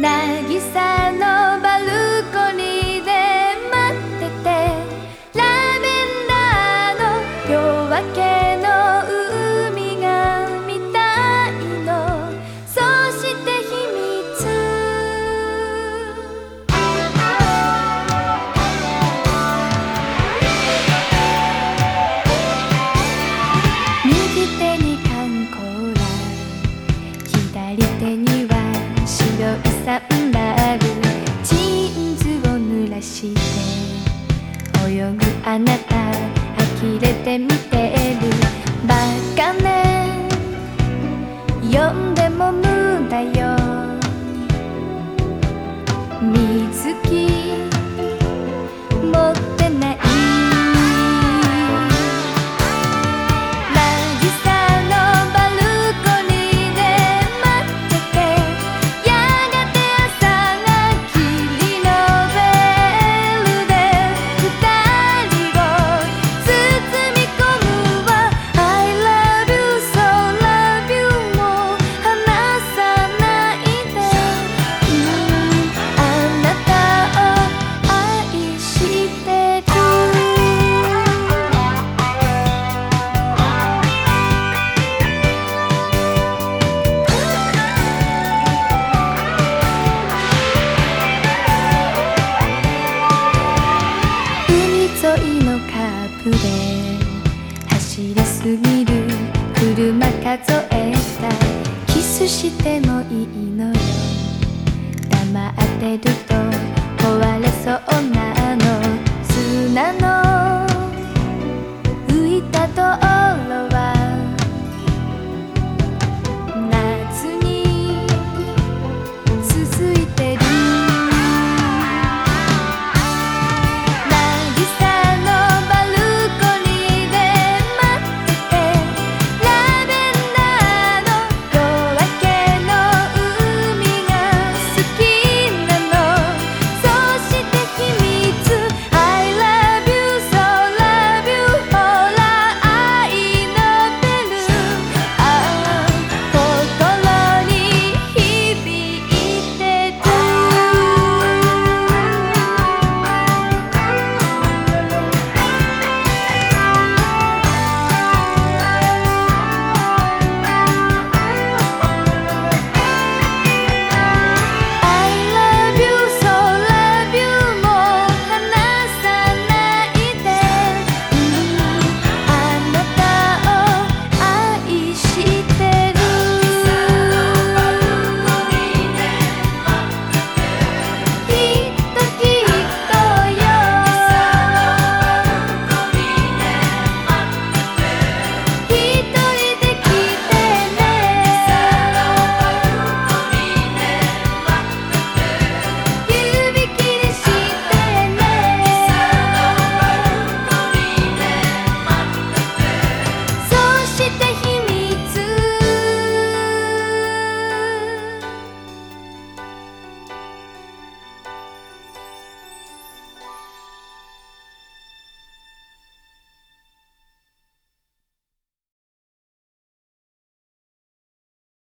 渚のバルーンあなた呆れて見てる。バカね。呼んでも無駄よ。水木。フで走りすぎる車数えた。キスしてもいいのよ。黙ってると壊れそうな